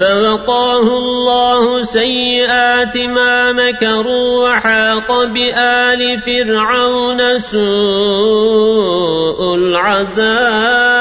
فوقاه الله سيئات ما مكروا وحاق بآل فرعون سوء العذاب.